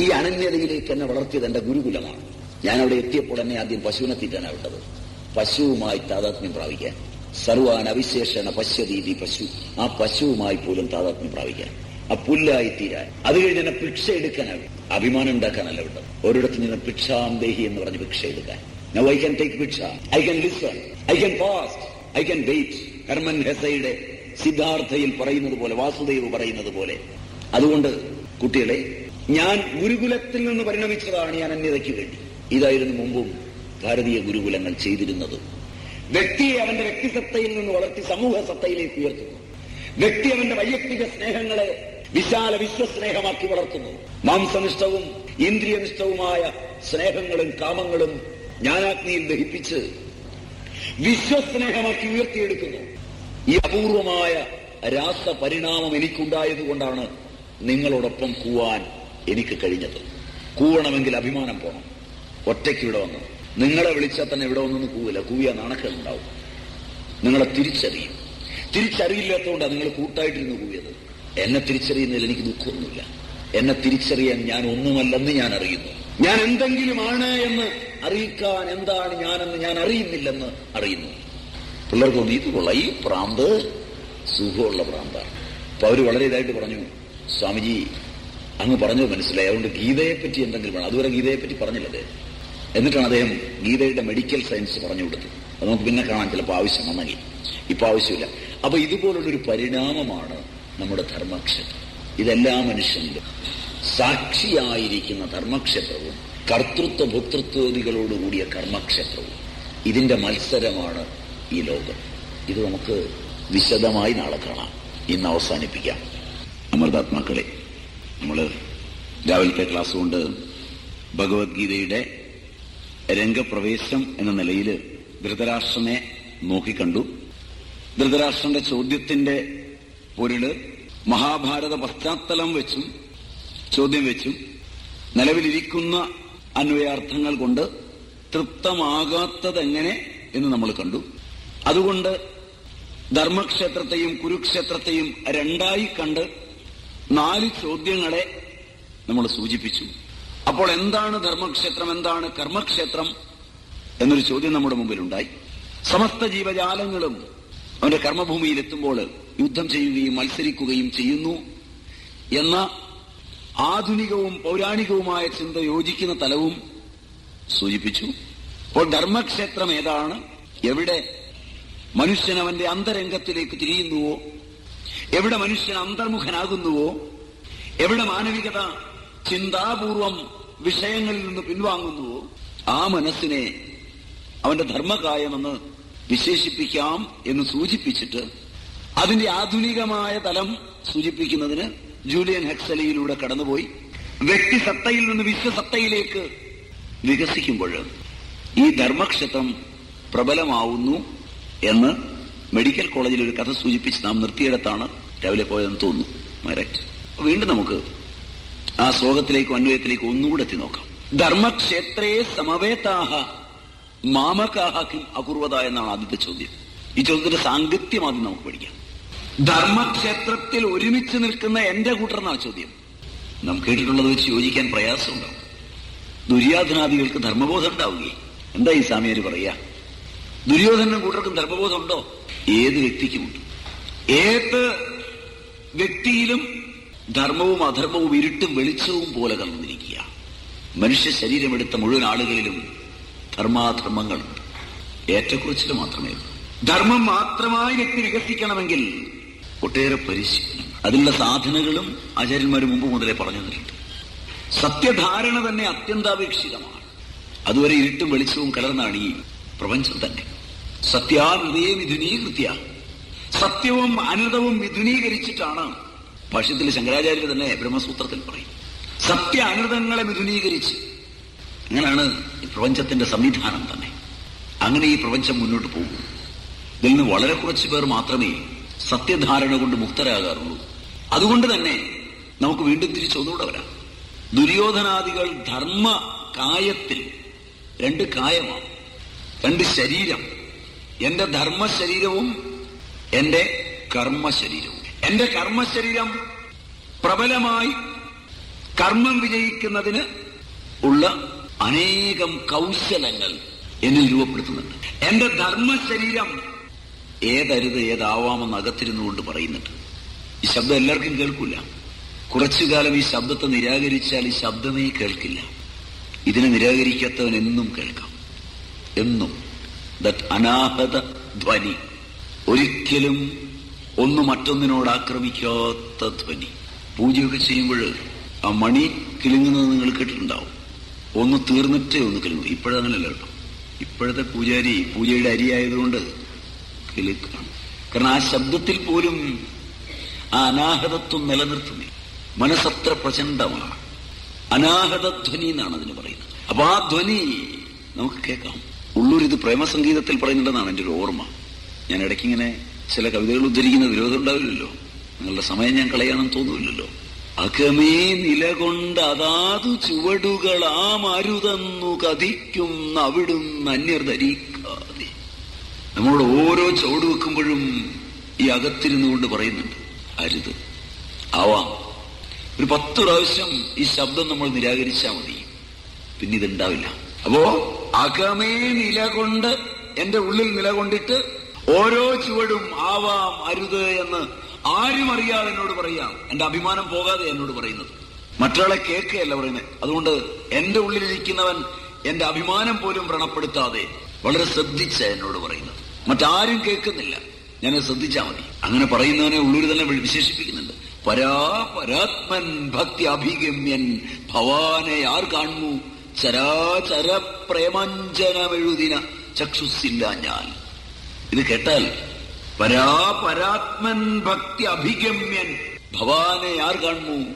ഈ അനന്യതയിലേക്ക് എന്നെ വളർത്തിയത് എന്റെ ഗുരുകുലമാണ്. ഞാൻ അവിടെ എത്തിയപ്പോൾ എന്നെ ആദ്യം പശുവിനെ തീറ്റാനാണ് വിട്ടത്. പശുവുമായി താതാത്മ്യം പ്രാപിക്കാൻ. സർവാൻ അവിശേഷണ പശ്യതീതി പശു. ആ പശുവുമായി പോലും താതാത്മ്യം പ്രാപിക്കാൻ. ആ പുല്ലായി തീരാൻ അത് കഴിഞ്ഞ് എന്നെ ഭിക്ഷ എടുക്കാനാണ് അഭിമാനം ഉണ്ടാക്കാനല്ല വിട്ടത്. ഒരിടത്ത് നിന്ന് ദേഹി എന്ന് പറഞ്ഞ് ഭിക്ഷ എടുക്കാൻ. No I can take bhiksha. I can listen I can fast. I can wait Hermann ഹെസയുടെ സിദ്ധാർത്ഥയിൽ പറയുന്നത് പോലെ വാസുദേവ് പറയുന്നത് പോലെ. അതുകൊണ്ട് കുട്ടികളെ ഞാൻ ഗുരുകുലത്തിൽ നിന്ന് പരിണമിച്ചതാണ് ഞാൻ അന്യതയ്ക്ക് വേണ്ടി. ഇതായിരുന്നു മുമ്പും ഭാരതീയ ഗുരുകുലങ്ങൾ ചെയ്തിരുന്നത്. വ്യക്തിയെ അവന്റെ വ്യക്തിസത്തയിൽ നിന്ന് വളർത്തി സമൂഹ സത്തയിലേക്ക് ഉയർത്തുന്നു. വ്യക്തി അവന്റെ വൈയക്തിക സ്നേഹങ്ങളെ വിശാല വിശ്വസ്നേഹമാക്കി വളർത്തുന്നു. മാംസനിഷ്ഠവും ഇന്ദ്രിയനിഷ്ഠവുമായ സ്നേഹങ്ങളും കാമങ്ങളും ജ്ഞാനാഗ്നിയിൽ ദഹിപ്പിച്ച് വിശ്വസ്നേഹമാക്കി ഉയർത്തിയെടുക്കുന്നു. ഈ അപൂർവമായ രാസപരിണാമം എനിക്കുണ്ടായതുകൊണ്ടാണ് നിങ്ങളോടൊപ്പം കൂവാൻ എനിക്ക് കഴിഞ്ഞത്. കൂവണമെങ്കിൽ അഭിമാനം പോണം. ഒറ്റയ്ക്ക് ഇവിടെ വന്നു. നിങ്ങളെ വിളിച്ചാൽ തന്നെ ഇവിടെ വന്നു കൂവില്ല. കൂവിയ നാണക്കുണ്ടാവും നിങ്ങളെ തിരിച്ചറിയും. തിരിച്ചറിയില്ലാത്തതുകൊണ്ടാണ് നിങ്ങൾ കൂട്ടായിട്ടിരുന്ന് കൂവിയത്. എന്നെ തിരിച്ചറിയുന്നതിൽ എനിക്ക് ദുഃഖമൊന്നുമില്ല. എന്നെ തിരിച്ചറിയാൻ ഞാൻ ഒന്നുമല്ലെന്ന് ഞാൻ അറിയുന്നു. ഞാൻ എന്തെങ്കിലുമാണ് എന്ന് അറിയിക്കാൻ എന്താണ് ഞാനെന്ന് ഞാൻ അറിയുന്നില്ലെന്ന് അറിയുന്നു. പിള്ളേർക്ക് തോന്നി ഇത് കൊള്ള. ഈ പ്രാന്ത് സുഖമുള്ള പ്രാന്താണ്. അപ്പൊ അവർ വളരെ ഇതായിട്ട് പറഞ്ഞു സ്വാമിജി അങ്ങ് പറഞ്ഞത് മനസ്സിലായി. അതുകൊണ്ട് ഗീതയെപ്പറ്റി എന്തെങ്കിലും വേണം. അതുവരെ ഗീതയെപ്പറ്റി പറഞ്ഞില്ല അദ്ദേഹം എന്നിട്ടാണ് അദ്ദേഹം ഗീതയുടെ മെഡിക്കൽ സയൻസ് പറഞ്ഞു കൊടുത്തത്. അത് നമുക്ക് പിന്നെ കാണാൻ ചിലപ്പോൾ ആവശ്യം വന്നെങ്കിൽ. ഇപ്പൊ ആവശ്യമില്ല. അപ്പൊ ഇതുപോലുള്ളൊരു പരിണാമമാണ് നമ്മുടെ ധർമ്മക്ഷേത്രം. ഇതെല്ലാ മനുഷ്യനിലും സാക്ഷിയായിരിക്കുന്ന ധർമ്മക്ഷേത്രവും കർത്തൃത്വ ഭോക്തൃത്വതികളോടുകൂടിയ കർമ്മക്ഷേത്രവും ഇതിന്റെ മത്സരമാണ് ഈ ലോകം. ഇത് നമുക്ക് വിശദമായി നാളെ കാണാം. ഇന്ന് അവസാനിപ്പിക്കാം. അമൃതാത്മാക്കളെ നമ്മൾ രാവിലത്തെ ക്ലാസ് കൊണ്ട് ഭഗവത്ഗീതയുടെ രംഗപ്രവേശം എന്ന നിലയിൽ ധൃതരാഷ്ട്രനെ നോക്കിക്കണ്ടു. ധൃതരാഷ്ട്രന്റെ ചോദ്യത്തിന്റെ പൊരുൾ മഹാഭാരത പശ്ചാത്തലം വെച്ചും ചോദ്യം വെച്ചും നിലവിലിരിക്കുന്ന അന്വയാർത്ഥങ്ങൾ കൊണ്ട് തൃപ്തമാകാത്തതെങ്ങനെ എന്ന് നമ്മൾ കണ്ടു. അതുകൊണ്ട് ധർമ്മക്ഷേത്രത്തെയും കുരുക്ഷേത്രത്തെയും രണ്ടായി കണ്ട് നാല് ചോദ്യങ്ങളെ നമ്മൾ സൂചിപ്പിച്ചു. അപ്പോൾ എന്താണ് ധർമ്മക്ഷേത്രം എന്താണ് കർമ്മക്ഷേത്രം എന്നൊരു ചോദ്യം നമ്മുടെ മുമ്പിലുണ്ടായി. സമസ്ത ജീവജാലങ്ങളും അവന്റെ കർമ്മഭൂമിയിൽ എത്തുമ്പോൾ യുദ്ധം ചെയ്യുകയും മത്സരിക്കുകയും ചെയ്യുന്നു എന്ന ആധുനികവും പൗരാണികവുമായ ചിന്ത യോജിക്കുന്ന തലവും സൂചിപ്പിച്ചു. അപ്പോൾ ധർമ്മക്ഷേത്രം ഏതാണ്? എവിടെ മനുഷ്യൻ അവന്റെ അന്തരംഗത്തിലേക്ക് തിരിയുന്നുവോ? എവിടെ മനുഷ്യൻ അന്തർമുഖനാകുന്നുവോ എവിടെ മാനവികത ചിന്താപൂർവം വിഷയങ്ങളിൽ നിന്ന് പിൻവാങ്ങുന്നുവോ ആ മനസ്സിനെ അവന്റെ ധർമ്മകായമെന്ന് വിശേഷിപ്പിക്കാം എന്ന് സൂചിപ്പിച്ചിട്ട് അതിന്റെ ആധുനികമായ തലം സൂചിപ്പിക്കുന്നതിന് ജൂലിയൻ ഹെക്സലിയിലൂടെ കടന്നുപോയി. വ്യക്തിസത്തയിൽ നിന്ന് വിശ്വസത്തയിലേക്ക് വികസിക്കുമ്പോൾ ഈ ധർമ്മക്ഷേത്രം പ്രബലമാവുന്നു എന്ന് മെഡിക്കൽ കോളേജിൽ ഒരു കഥ സൂചിപ്പിച്ച് നാം നിർത്തിയിടത്താണ് രാവിലെ പോയതെന്ന് തോന്നുന്നു മൈറൈറ്റ് വീണ്ടും നമുക്ക് ആ ശ്ലോകത്തിലേക്കും അന്വയത്തിലേക്കും ഒന്നുകൂടെ എത്തി നോക്കാം. ധർമ്മക്ഷേത്രേ സമവേതാഹ മാമകാഹിം അകുർവത എന്നാണ് ആദ്യത്തെ ചോദ്യം. ഈ ചോദ്യത്തിന്റെ സാങ്കത്യം ആദ്യം നമുക്ക് പഠിക്കാം. ധർമ്മക്ഷേത്രത്തിൽ ഒരുമിച്ച് നിൽക്കുന്ന എന്റെ കൂട്ടർ എന്നാണ് ചോദ്യം. നാം കേട്ടിട്ടുള്ളത് വെച്ച് യോജിക്കാൻ പ്രയാസമുണ്ടാവും. ദുര്യാധനാദികൾക്ക് ധർമ്മബോധം ഉണ്ടാവുകയും എന്താ ഈ സ്വാമിയാര് പറയാ ദുര്യോധനും കൂട്ടർക്കും ധർമ്മബോധം ഉണ്ടോ? ഏത് വ്യക്തിക്കുമുണ്ട്? ഏത് വ്യക്തിയിലും ധർമ്മവും അധർമ്മവും ഇരുട്ടും വെളിച്ചവും പോലെ കലർന്നിരിക്കുക. മനുഷ്യ ശരീരമെടുത്ത മുഴുവൻ ആളുകളിലും ധർമാധർമ്മങ്ങളുണ്ട് ഏറ്റക്കുറച്ചിൽ മാത്രമേ ധർമ്മം മാത്രമായി വ്യക്തി വികസിക്കണമെങ്കിൽ ഒട്ടേറെ പരിശീലനം അതിനുള്ള സാധനങ്ങളും ആചാര്യന്മാർ മുമ്പ് മുതലേ പറഞ്ഞു തന്നിട്ടുണ്ട്. സത്യധാരണ തന്നെ അത്യന്താപേക്ഷിതമാണ്. അതുവരെ ഇരുട്ടും വെളിച്ചവും കലർന്നാണ് ഈ പ്രപഞ്ചം തന്നെ. സത്യാനൃതയെ മിഥുനീകൃത്യ സത്യവും അനൃതവും മിഥുനീകരിച്ചിട്ടാണ് ഭാഷ്യത്തിൽ ശങ്കരാചാര്യർ തന്നെ ബ്രഹ്മസൂത്രത്തിൽ പറയും. സത്യ അനൃതങ്ങളെ മിഥുനീകരിച്ച് അങ്ങനെയാണ് ഈ പ്രപഞ്ചത്തിന്റെ സംവിധാനം തന്നെ. അങ്ങനെ ഈ പ്രപഞ്ചം മുന്നോട്ട് പോകും. ഇതിൽ നിന്ന് വളരെ കുറച്ച് പേർ മാത്രമേ സത്യധാരണ കൊണ്ട് മുക്തരാകാറുള്ളൂ. അതുകൊണ്ട് തന്നെ നമുക്ക് വീണ്ടും തിരിച്ചൊന്നുകൂടെ വരാം. ദുര്യോധനാദികൾ ധർമ്മ കായത്തിൽ രണ്ട് കായമാണ് രണ്ട് ശരീരം. എന്റെ ധർമ്മശരീരവും എന്റെ കർമ്മശരീരവും. എന്റെ കർമ്മശരീരം പ്രബലമായി കർമ്മം വിജയിക്കുന്നതിന് ഉള്ള അനേകം കൗശലങ്ങൾ എന്നിൽ രൂപപ്പെടുത്തുന്നുണ്ട്. എന്റെ ധർമ്മശരീരം ഏതരുത് ഏതാവാമെന്ന് അകത്തിരുന്നുകൊണ്ട് പറയുന്നുണ്ട്. ഈ ശബ്ദം എല്ലാവർക്കും കേൾക്കില്ല കുറച്ചു കാലം ഈ ശബ്ദത്തെ നിരാകരിച്ചാൽ ഈ ശബ്ദമേ കേൾക്കില്ല. ഇതിനെ നിരാകരിക്കാത്തവൻ എന്നും കേൾക്കാം. എന്നും. ദറ്റ് അനാഹത ധ്വനി. ഒരിക്കലും ഒന്ന് മറ്റൊന്നിനോട് ആക്രമിക്കാത്ത ധ്വനി. പൂജയൊക്കെ ചെയ്യുമ്പോൾ ആ മണി കിലുങ്ങുന്നത് നിങ്ങൾ കേട്ടിട്ടുണ്ടാവും. ഒന്ന് തീർന്നിട്ടേ ഒന്ന് കിലുങ്ങും. ഇപ്പോഴങ്ങനല്ല കേട്ടോ. ഇപ്പോഴത്തെ പൂജാരി പൂജയുടെ അരിയായതുകൊണ്ട് കിളിക്കണം കാരണം ആ ശബ്ദത്തിൽ പോലും ആ അനാഹതത്വം നിലനിർത്തുന്നു. മനസ്സത്ര പ്രചണ്ഡമാണ്. അനാഹതധ്വനി എന്നാണ് അതിന് പറയുന്നത്. അപ്പൊ ആ ധ്വനി നമുക്ക് കേൾക്കാം. ഉള്ളൂർ ഇത് പ്രേമസംഗീതത്തിൽ പറയുന്നുണ്ടെന്നാണ് എന്റെ ഒരു ഓർമ്മ. ഞാൻ ഇടയ്ക്കിങ്ങനെ ചില കവിതകൾ ഉദ്ധരിക്കുന്ന വിരോധം ഉണ്ടാവില്ലല്ലോ. നിങ്ങളുടെ സമയം ഞാൻ കളയാണെന്ന് തോന്നുമില്ലല്ലോ അകമേ നിലകൊണ്ട് അതാതു ചുവടുകൾ ആ മരുതന്നു കഥിക്കും അവിടുന്ന് അന്യർ ധരിക്കാതെ. നമ്മളോട് ഓരോ ചുവട് വെക്കുമ്പോഴും ഈ അകത്തിരുന്നു കൊണ്ട് പറയുന്നുണ്ട് അരുത് ആവാം. ഒരു പത്ത് പ്രാവശ്യം ഈ ശബ്ദം നമ്മൾ നിരാകരിച്ചാൽ മതി. പിന്നെ ഇതുണ്ടാവില്ല. അപ്പോ അകമേ നിലകൊണ്ട് എന്റെ ഉള്ളിൽ നിലകൊണ്ടിട്ട് ഓരോ ചുവടും ആവാം അരുത് എന്ന് ആരും അറിയാതെ എന്നോട് പറയാം. എന്റെ അഭിമാനം പോകാതെ എന്നോട് പറയുന്നത്. മറ്റൊരാളെ കേൾക്കുകയല്ല പറയുന്നത്. അതുകൊണ്ട് എന്റെ ഉള്ളിലിരിക്കുന്നവൻ എന്റെ അഭിമാനം പോലും വ്രണപ്പെടുത്താതെ വളരെ ശ്രദ്ധിച്ച എന്നോട് പറയുന്നത്. മറ്റാരും കേൾക്കുന്നില്ല. ഞാൻ ശ്രദ്ധിച്ചാൽ മതി. അങ്ങനെ പറയുന്നവനെ ഉള്ളൂർ തന്നെ വിശേഷിപ്പിക്കുന്നുണ്ട്. പരാപരാത്മൻ ഭക്തി അഭിഗമ്യൻ ഭവാനെ ആർ കാണുന്നു? ചരാചര പ്രേമഞ്ജനമെഴുതിന ചക്ഷുസില്ല ഞാൻ. ഇത് കേട്ടാൽ പരാപരാത്മൻ ഭക്തി അഭിഗമ്യൻ. ഭവാനെ ആർ കാണുന്നു?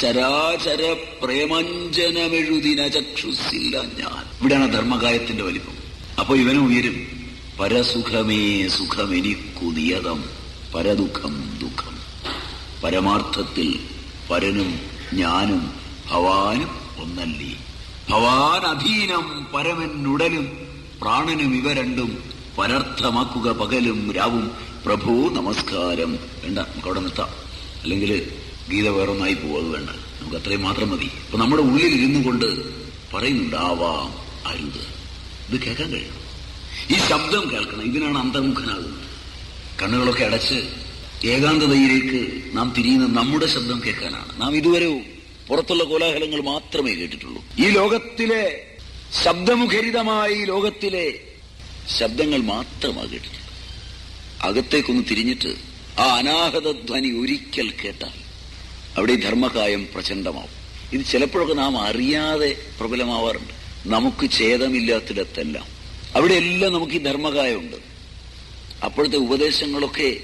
ചരാചര പ്രേമഞ്ജനമെഴുതിന ചക്ഷുസില്ല ഞാൻ. ഇവിടെയാണ് ധർമ്മകായത്തിന്റെ വലിപ്പം. അപ്പൊ ഇവനും ഉയരും. പരസുഖമേ സുഖമെനിക്കു നിയതം. പരദുഖം ദുഃഖം. പരമാർത്ഥത്തിൽ പരനും ഞാനും ഭവാനും ഒന്നല്ലേ? ഭവാൻ അധീനം പരമനുടനും പ്രാണനും ഇവ രണ്ടും പരർത്ഥമാക്കുക പകലും രാവും. പ്രഭു നമസ്കാരം. വേണ്ട നമുക്ക് അവിടെ നിർത്താം. അല്ലെങ്കിൽ ഗീത വേറൊന്നായി പോകും വേണ്ട. നമുക്ക് അത്രയും മാത്രം മതി. അപ്പൊ നമ്മുടെ ഉള്ളിൽ ഇരുന്നു കൊണ്ട് പറയുന്നുണ്ടാവാം അരുത്. ഇത് കേൾക്കാൻ കഴിയണം. ഈ ശബ്ദം കേൾക്കണം. ഇതിനാണ് അന്തർമുഖനാകുന്നത്. കണ്ണുകളൊക്കെ അടച്ച് ഏകാന്തതയിലേക്ക് നാം തിരിയുന്ന നമ്മുടെ ശബ്ദം കേൾക്കാനാണ്. നാം ഇതുവരെ പുറത്തുള്ള കോലാഹലങ്ങൾ മാത്രമേ കേട്ടിട്ടുള്ളൂ. ഈ ലോകത്തിലെ ശബ്ദമുഖരിതമായി ലോകത്തിലെ ശബ്ദങ്ങൾ മാത്രമാണ് കേട്ടിട്ടുള്ളത് അകത്തേക്കൊന്ന് തിരിഞ്ഞിട്ട് ആ അനാഹത ധ്വനി ഒരിക്കൽ കേട്ടാൽ അവിടെ ധർമ്മകായം പ്രചണ്ഡമാവും. ഇത് ചിലപ്പോഴൊക്കെ നാം അറിയാതെ പ്രബലമാവാറുണ്ട്. നമുക്ക് ഛേദമില്ലാത്തിടത്തെല്ലാം. അവിടെയെല്ലാം നമുക്ക് ഈ ധർമ്മകായമുണ്ട്. അപ്പോഴത്തെ ഉപദേശങ്ങളൊക്കെ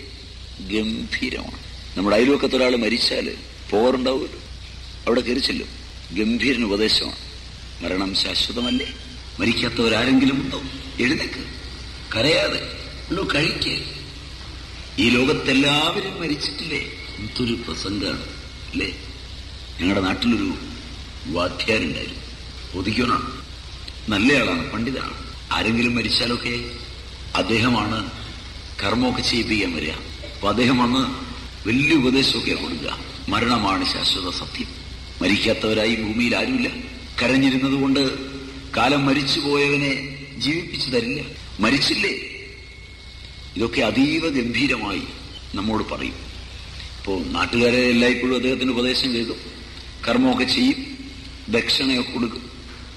ഗംഭീരമാണ്. നമ്മുടെ അയൽവക്കത്ത് ഒരാൾ മരിച്ചാൽ പോകാറുണ്ടാവുമല്ലോ. അവിടെ കയറിച്ചല്ലോ ഗംഭീരൻ ഉപദേശമാണ്. മരണം ശാശ്വതമല്ലേ? മരിക്കാത്തവരാരെങ്കിലും ഉണ്ടോ? എഴുന്നേക്ക്. കരയാതെ. ഉള്ളു കഴിക്ക്. ഈ ലോകത്തെല്ലാവരും മരിച്ചിട്ടില്ലേ? എന്തൊരു പ്രസംഗമാണ് അല്ലേ? ഞങ്ങളുടെ നാട്ടിലൊരു വാദ്യാരുണ്ടായിരുന്നു ഒതുക്കണം നല്ലയാളാണ് പണ്ഡിതാണ് ആരെങ്കിലും മരിച്ചാലൊക്കെ അദ്ദേഹമാണ് കർമ്മമൊക്കെ ചെയ്യിപ്പിക്കാൻ വരിക. അപ്പൊ അദ്ദേഹം വന്ന് വലിയ ഉപദേശമൊക്കെ കൊടുക്കുക. മരണമാണ് ശാശ്വത സത്യം. മരിക്കാത്തവരായി ഭൂമിയിൽ ആരുമില്ല. കരഞ്ഞിരുന്നത് കൊണ്ട് കാലം മരിച്ചു പോയവനെ ജീവിപ്പിച്ചു തരില്ല മരിച്ചില്ലേ? ഇതൊക്കെ അതീവ ഗംഭീരമായി നമ്മോട് പറയും. ഇപ്പോൾ നാട്ടുകാരെ എല്ലായ്പ്പോഴും അദ്ദേഹത്തിന് ഉപദേശം കേൾക്കും കർമ്മമൊക്കെ ചെയ്യും. ദക്ഷിണയൊക്കെ കൊടുക്കും.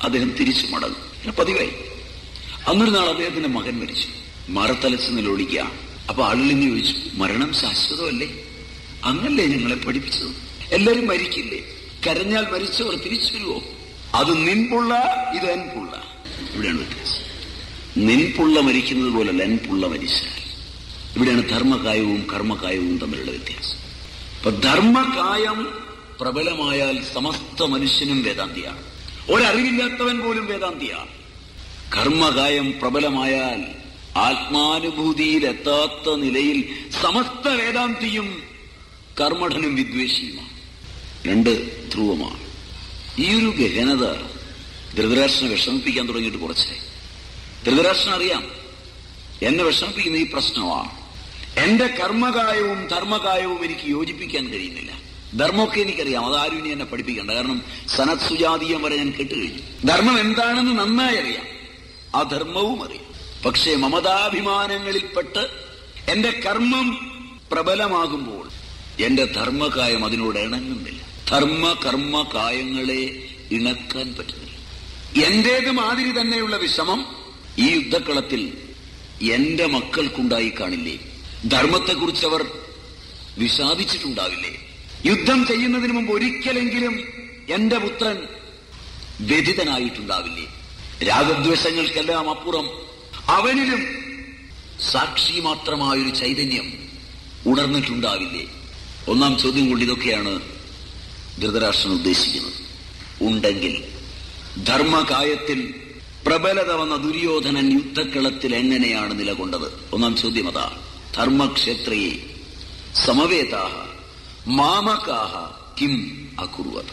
അദ്ദേഹം തിരിച്ചു മടങ്ങും. പതിവായി. അന്നൊരു നാൾ അദ്ദേഹത്തിന്റെ മകൻ മരിച്ചു. മറത്തലച്ച് നിലൊളിക്കുക അപ്പൊ ആളുകൾ ഇങ്ങനെ ചോദിച്ചു മരണം ശാശ്വതമല്ലേ? അങ്ങല്ലേ ഞങ്ങളെ പഠിപ്പിച്ചത്? എല്ലാരും മരിക്കില്ലേ? കരഞ്ഞാൽ മരിച്ചവർ തിരിച്ചു വരുമോ അത് നിൻപുള്ള ഇതെൻപുള്ള ഇവിടെയാണ് വ്യത്യാസം. നിൻപുള്ള മരിക്കുന്നത് പോലല്ല എൻപുള്ള മരിച്ചാൽ ഇവിടെയാണ് ധർമ്മകായവും കർമ്മകായവും തമ്മിലുള്ള വ്യത്യാസം. അപ്പൊ ധർമ്മകായം പ്രബലമായാൽ സമസ്ത മനുഷ്യനും വേദാന്തിയാണ്. ഒരറിവില്ലാത്തവൻ പോലും വേദാന്തിയാണ്. കർമ്മകായം പ്രബലമായാൽ ആത്മാനുഭൂതിയിലെത്താത്ത നിലയിൽ സമസ്ത വേദാന്തിയും കർമ്മഠനും വിദ്വേഷിയുമാണ്. രണ്ട് ധ്രുവമാണ്. ഈ ഒരു ഗഹനത ധൃതരാഷ്ട്രനെ വിഷമിപ്പിക്കാൻ തുടങ്ങിയിട്ട് കുറച്ചായി. ധൃതരാഷ്ട്രൻ അറിയാം. എന്നെ വിഷമിപ്പിക്കുന്ന ഈ പ്രശ്നമാണ്. എന്റെ കർമ്മകായവും ധർമ്മകായവും എനിക്ക് യോജിപ്പിക്കാൻ കഴിയുന്നില്ല. ധർമ്മമൊക്കെ എനിക്കറിയാം. അതാരും ഇനി എന്നെ പഠിപ്പിക്കണ്ട. കാരണം സനത് സുജാതീയം വരെ ഞാൻ കേട്ട് കഴിഞ്ഞു ധർമ്മം എന്താണെന്ന് നന്നായി അറിയാം. ആ ധർമ്മവും അറിയാം. പക്ഷേ മമതാഭിമാനങ്ങളിൽപ്പെട്ട് എന്റെ കർമ്മം പ്രബലമാകുമ്പോൾ എന്റെ ധർമ്മകായം അതിനോട് ഇണങ്ങുന്നില്ല. ധർമ്മ കർമ്മ കായങ്ങളെ ഇണക്കാൻ പറ്റുന്നില്ല. എന്റേത് മാതിരി തന്നെയുള്ള വിഷമം ഈ യുദ്ധക്കളത്തിൽ എന്റെ മക്കൾക്കുണ്ടായി കാണില്ലേ? ധർമ്മത്തെക്കുറിച്ച് അവർ വിഷാദിച്ചിട്ടുണ്ടാവില്ലേ? യുദ്ധം ചെയ്യുന്നതിന് മുമ്പ് ഒരിക്കലെങ്കിലും എന്റെ പുത്രൻ വ്യതിതനായിട്ടുണ്ടാവില്ലേ രാഗദ്വേഷങ്ങൾക്കെല്ലാം അപ്പുറം അവനിലും സാക്ഷി മാത്രമായൊരു ചൈതന്യം ഉണർന്നിട്ടുണ്ടാവില്ലേ? ഒന്നാം ചോദ്യം കൊണ്ട് ഇതൊക്കെയാണ് ധൃതരാഷ്ട്രൻ ഉദ്ദേശിക്കുന്നത്. ഉണ്ടെങ്കിൽ ധർമ്മകായത്തിൽ പ്രബലത വന്ന ദുര്യോധനൻ യുദ്ധക്കളത്തിൽ എങ്ങനെയാണ് നിലകൊണ്ടത്? ഒന്നാം ചോദ്യം അതാ. ധർമ്മക്ഷേത്രയെ സമവേതാഹ മാമകാഹ കിം അകുർവത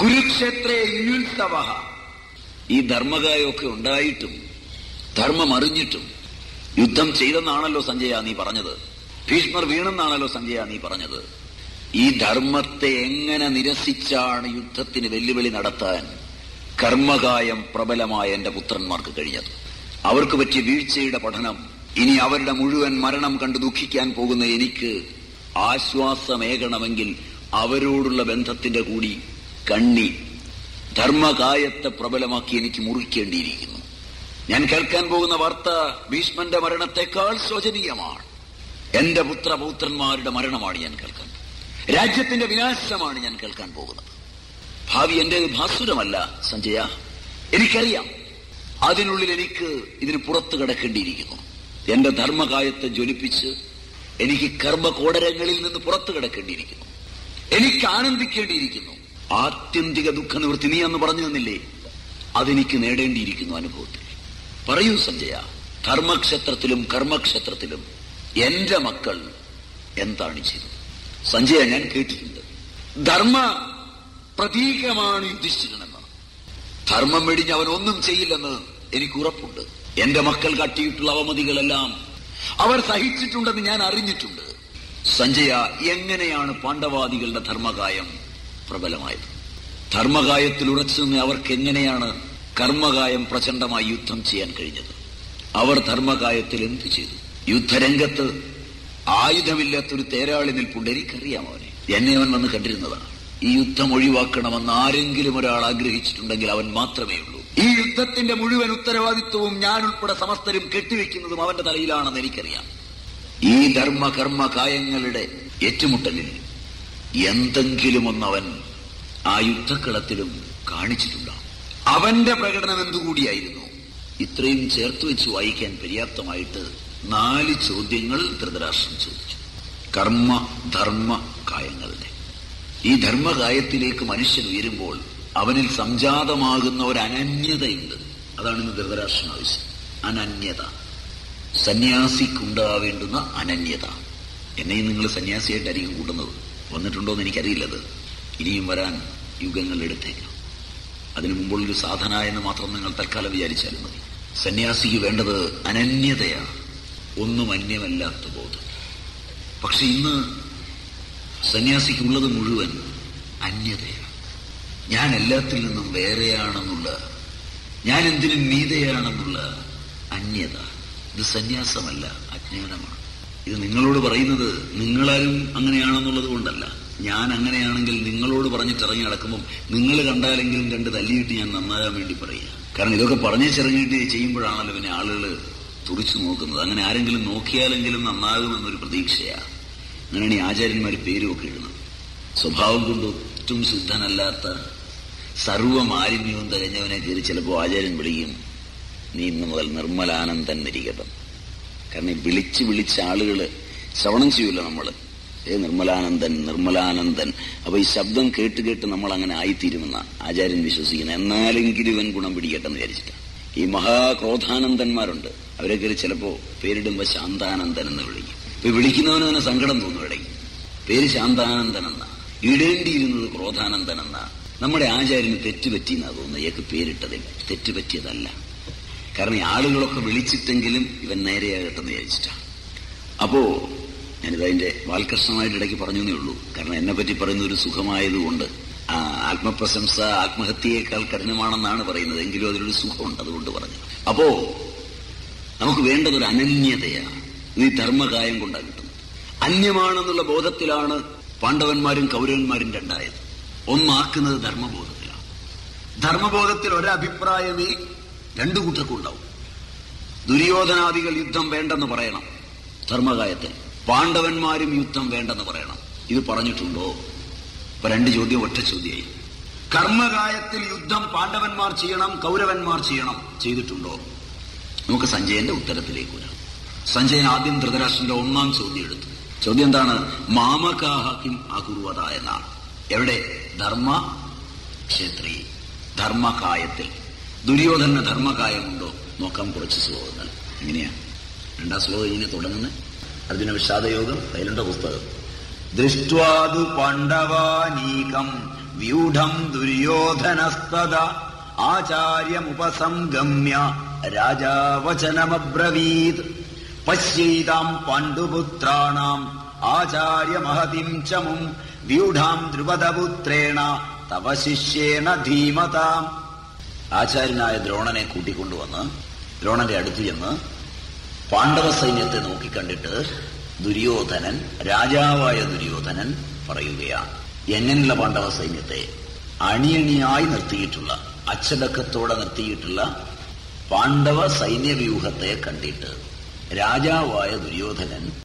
കുരുക്ഷേത്രേ യുയുത്സവ ഈ ധർമ്മകായൊക്കെ ഉണ്ടായിട്ടും ധർമ്മം അറിഞ്ഞിട്ടും യുദ്ധം ചെയ്തെന്നാണല്ലോ സഞ്ജയ നീ പറഞ്ഞത്. ഭീഷ്മർ വീണെന്നാണല്ലോ സഞ്ജയ നീ പറഞ്ഞത്. ഈ ധർമ്മത്തെ എങ്ങനെ നിരസിച്ചാണ് യുദ്ധത്തിന് വെല്ലുവിളി നടത്താൻ കർമ്മകായം പ്രബലമായ എന്റെ പുത്രന്മാർക്ക് കഴിഞ്ഞത്. അവർക്ക് പറ്റിയ വീഴ്ചയുടെ പഠനം ഇനി അവരുടെ മുഴുവൻ മരണം കണ്ട് ദുഃഖിക്കാൻ പോകുന്ന എനിക്ക് ആശ്വാസമേകണമെങ്കിൽ അവരോടുള്ള ബന്ധത്തിന്റെ കൂടി കണ്ണി ധർമ്മകായത്തെ പ്രബലമാക്കി എനിക്ക് മുറിക്കേണ്ടിയിരിക്കുന്നു. ഞാൻ കേൾക്കാൻ പോകുന്ന വാർത്ത ഭീഷ്മന്റെ മരണത്തെക്കാൾ ശോചനീയമാണ്. എന്റെ പുത്രപൗത്രന്മാരുടെ മരണമാണ് ഞാൻ കേൾക്കാൻ രാജ്യത്തിന്റെ വിനാശമാണ് ഞാൻ കേൾക്കാൻ പോകുന്നത്. ഭാവി എന്റെ ഭാസുരമല്ല സഞ്ജയ. എനിക്കറിയാം. അതിനുള്ളിൽ എനിക്ക് ഇതിന് പുറത്തു കിടക്കേണ്ടിയിരിക്കുന്നു. എന്റെ ധർമ്മകായത്തെ ജ്വലിപ്പിച്ച് എനിക്ക് കർമ്മകോടരങ്ങളിൽ നിന്ന് പുറത്തു കിടക്കേണ്ടിയിരിക്കുന്നു. എനിക്ക് ആനന്ദിക്കേണ്ടിയിരിക്കുന്നു. ആത്യന്തിക ദുഃഖ നിവൃത്തി നീ എന്ന് പറഞ്ഞു തന്നില്ലേ? അതെനിക്ക് നേടേണ്ടിയിരിക്കുന്നു അനുഭവത്തിൽ. പറയൂ സഞ്ജയ. ധർമ്മക്ഷേത്രത്തിലും കർമ്മക്ഷേത്രത്തിലും എന്റെ മക്കൾ എന്താണ് ചെയ്തത്? സഞ്ജയ ഞാൻ കേട്ടിട്ടുണ്ട്. ധർമ്മ പ്രതീകമാണ് യുധിഷ്ഠിരനെന്ന് ധർമ്മം വെടിഞ്ഞ് അവൻ ഒന്നും ചെയ്യില്ലെന്ന് എനിക്ക് ഉറപ്പുണ്ട്. എന്റെ മക്കൾ കാട്ടിയിട്ടുള്ള അവമതികളെല്ലാം അവർ സഹിച്ചിട്ടുണ്ടെന്ന് ഞാൻ അറിഞ്ഞിട്ടുണ്ട്. സഞ്ജയ എങ്ങനെയാണ് പാണ്ഡവാദികളുടെ ധർമ്മകായം പ്രബലമായത്? ധർമ്മകായത്തിൽ ഉറച്ചു നിന്ന് അവർക്ക് എങ്ങനെയാണ് കർമ്മകായം പ്രചണ്ഡമായി യുദ്ധം ചെയ്യാൻ കഴിഞ്ഞത്? അവർ ധർമ്മകായത്തിൽ എന്തു ചെയ്തു? യുദ്ധരംഗത്ത് ആയുധമില്ലാത്തൊരു തേരാളി നിൽപ്പുണ്ട്. എനിക്കറിയാം അവനെ. എന്നെ അവൻ വന്ന് കണ്ടിരുന്നതാണ്. ഈ യുദ്ധം ഒഴിവാക്കണമെന്ന് ആരെങ്കിലും ഒരാൾ ആഗ്രഹിച്ചിട്ടുണ്ടെങ്കിൽ അവൻ മാത്രമേ ഉള്ളൂ. ഈ യുദ്ധത്തിന്റെ മുഴുവൻ ഉത്തരവാദിത്വവും ഞാൻ ഉൾപ്പെടെ സമസ്തരും കെട്ടിവെക്കുന്നതും അവന്റെ തലയിലാണെന്ന് എനിക്കറിയാം. ഈ ധർമ്മ കർമ്മ കായങ്ങളുടെ ഏറ്റുമുട്ടലിൽ എന്തെങ്കിലും ഒന്നവൻ ആ യുദ്ധക്കളത്തിലും കാണിച്ചിട്ടുണ്ടാവും. അവന്റെ പ്രകടനം എന്തുകൂടിയായിരുന്നു? ഇത്രയും ചേർത്ത് വെച്ച് വായിക്കാൻ പര്യാപ്തമായിട്ട് നാല് ചോദ്യങ്ങൾ ധൃതരാഷ്ട്രം ചോദിച്ചു. കർമ്മ ധർമ്മ കായങ്ങളുടെ. ഈ ധർമ്മകായത്തിലേക്ക് മനുഷ്യൻ ഉയരുമ്പോൾ അവനിൽ സംജാതമാകുന്ന ഒരു അനന്യതയുണ്ട് അതാണ് ഇന്ന് ധൃതരാഷ്ട്രം ആവശ്യം അനന്യത. സന്യാസിക്കുണ്ടാവേണ്ടുന്ന അനന്യത. എന്നെയും നിങ്ങൾ സന്യാസിയായിട്ടായിരിക്കും കൂട്ടുന്നത്. വന്നിട്ടുണ്ടോ എന്ന് എനിക്കറിയില്ലത്. ഇനിയും വരാൻ യുഗങ്ങൾ എടുത്തേക്കാം. അതിനു മുമ്പുള്ളൊരു സാധന എന്ന് മാത്രം നിങ്ങൾ തൽക്കാലം വിചാരിച്ചാലും മതി. സന്യാസിക്ക് വേണ്ടത് അനന്യതയാണ്. ഒന്നും അന്യമല്ലാത്ത ബോധം. പക്ഷെ ഇന്ന് സന്യാസിക്കുള്ളത് മുഴുവൻ അന്യതയാണ്. ഞാൻ എല്ലാത്തിൽ നിന്നും വേറെയാണെന്നുള്ള ഞാൻ എന്തിനും മീതയാണെന്നുള്ള അന്യത. ഇത് സന്യാസമല്ല അജ്ഞാനമാണ്. ഇത് നിങ്ങളോട് പറയുന്നത് നിങ്ങളാരും അങ്ങനെയാണെന്നുള്ളത് കൊണ്ടല്ല. ഞാൻ അങ്ങനെയാണെങ്കിൽ നിങ്ങളോട് പറഞ്ഞിട്ട് ഇറങ്ങി നടക്കുമ്പോൾ നിങ്ങൾ കണ്ടാലെങ്കിലും കണ്ട് തല്ലിയിട്ട് ഞാൻ നന്നാകാൻ വേണ്ടി പറയുക. കാരണം ഇതൊക്കെ പറഞ്ഞിറങ്ങിയിട്ട് ചെയ്യുമ്പോഴാണല്ലോ പിന്നെ ആളുകൾ തുറിച്ചു നോക്കുന്നത്. അങ്ങനെ ആരെങ്കിലും നോക്കിയാലെങ്കിലും നന്നാകുമെന്നൊരു പ്രതീക്ഷയാണ് അങ്ങനെയാണ് ഈ ആചാര്യന്മാർ പേരുമൊക്കെ ഇടുന്നത് സ്വഭാവം കൊണ്ട് ഒട്ടും ശുദ്ധനല്ലാത്ത സർവ മാലിന്യവും തികഞ്ഞവനെ കയറി ചിലപ്പോൾ ആചാര്യൻ വിളിക്കും നീ ഇന്ന് മുതൽ നിർമ്മലാനന്ദൻ നിരികതം. കാരണം ഈ വിളിച്ച് വിളിച്ച ആളുകൾ ശ്രവണം ചെയ്യൂല നമ്മൾ ഏ നിർമ്മലാനന്ദൻ നിർമ്മലാനന്ദൻ. അപ്പൊ ഈ ശബ്ദം കേട്ട് കേട്ട് നമ്മൾ അങ്ങനെ ആയിത്തീരുമെന്ന ആചാര്യൻ വിശ്വസിക്കുന്നത്. എന്നാലെങ്കിലും ഇവൻ ഗുണം പിടിക്കട്ടെന്ന് വിചാരിച്ചിട്ട്. ഈ മഹാക്രോധാനന്ദന്മാരുണ്ട്. അവരെ കയറി ചിലപ്പോൾ പേരിടുമ്പോൾ ശാന്താനന്ദൻ എന്ന് വിളിക്കും. വിളിക്കുന്നവന് തന്നെ സങ്കടം തോന്നും പേര് ശാന്താനന്ദൻ എന്ന ഇടേണ്ടിയിരുന്നത് ക്രോധാനന്ദൻ എന്ന നമ്മുടെ ആചാര്യന് തെറ്റുപറ്റി എന്നാ തോന്നുന്നത്. ഇയാൾക്ക് പേരിട്ടതിൽ തെറ്റുപറ്റിയതല്ല കാരണം ഈ ആളുകളൊക്കെ വിളിച്ചിട്ടെങ്കിലും ഇവൻ നേരെയാകട്ടെന്ന് വിചാരിച്ചിട്ടാണ് അപ്പോ ഞാനിത് അതിന്റെ വാൽകൃഷ്ണമായിട്ട് ഇടയ്ക്ക് പറഞ്ഞു എന്നേ ഉള്ളൂ. കാരണം എന്നെ പറ്റി പറയുന്ന ഒരു സുഖമായതുകൊണ്ട് ആ, ആത്മപ്രശംസ ആത്മഹത്യയേക്കാൾ കഠിനമാണെന്നാണ് പറയുന്നത്. എങ്കിലും അതിലൊരു സുഖമുണ്ട് അതുകൊണ്ട് പറഞ്ഞു. അപ്പോ നമുക്ക് വേണ്ടതൊരു അനന്യതയാണ്. ഈ ധർമ്മകായം കൊണ്ടാണ് കിട്ടുന്നത്. അന്യമാണെന്നുള്ള ബോധത്തിലാണ് പാണ്ഡവന്മാരും കൗരവന്മാരും രണ്ടായത്. ഒന്നാക്കുന്നത് ധർമ്മബോധത്തിലാണ്. ധർമ്മബോധത്തിൽ ഒരഭിപ്രായമേ രണ്ടു കൂട്ടർക്കും ഉണ്ടാവും. ദുര്യോധനാദികൾ യുദ്ധം വേണ്ടെന്ന് പറയണം. ധർമ്മകായത്തിൽ പാണ്ഡവന്മാരും യുദ്ധം വേണ്ടെന്ന് പറയണം. ഇത് പറഞ്ഞിട്ടുണ്ടോ? ഇപ്പൊ രണ്ട് ചോദ്യം ഒറ്റ ചോദ്യമായി. കർമ്മകായത്തിൽ യുദ്ധം പാണ്ഡവന്മാർ ചെയ്യണം കൗരവന്മാർ ചെയ്യണം ചെയ്തിട്ടുണ്ടോ? നമുക്ക് സഞ്ജയന്റെ ഉത്തരത്തിലേക്ക് വരാം. സഞ്ജയൻ ആദ്യം ധൃതരാഷ്ട്രന്റെ ഒന്നാം ചോദ്യം എടുത്തു. ചോദ്യം എന്താണ്? മാമകാഹിം അകുർവത എന്നാണ്. എവിടെ? ധർമ്മ ക്ഷേത്രി ധർമ്മകായത്തിൽ. ദുര്യോധന ധർമ്മകായമുണ്ടോ? നോക്കാം കുറച്ച് ശ്ലോകങ്ങൾ. എങ്ങനെയാ? രണ്ടാം ശ്ലോകം ഇങ്ങനെ തുടങ്ങുന്നത് അർജുന വിഷാദയോഗം കയ്യിലുണ്ട പുസ്തകം. ദൃഷ്ടു പാണ്ഡവാനീകം വ്യൂഢം ദുര്യോധനസ്തത ആചാര്യമുപസംഗമ്യ രാജാവചനമബ്രവീത്. പശ്യൈതാം ആചാര്യ മഹതിം ചമും വ്യൂഢാം ദ്രുപദപുത്രേണ തവ ശിഷ്യേണ ധീമതാം ആചാര്യനായ ദ്രോണനെ കൂട്ടിക്കൊണ്ടുവന്ന് ദ്രോണന്റെ അടുത്ത് ചെന്ന് പാണ്ഡവ സൈന്യത്തെ നോക്കിക്കണ്ടിട്ട് ദുര്യോധനൻ രാജാവായ ദുര്യോധനൻ പറയുകയാണ് എങ്ങനെയുള്ള പാണ്ഡവ സൈന്യത്തെ അണിയണിയായി നിർത്തിയിട്ടുള്ള അച്ചടക്കത്തോടെ നിർത്തിയിട്ടുള്ള പാണ്ഡവ സൈന്യവ്യൂഹത്തെ കണ്ടിട്ട് രാജാവായ ദുര്യോധനൻ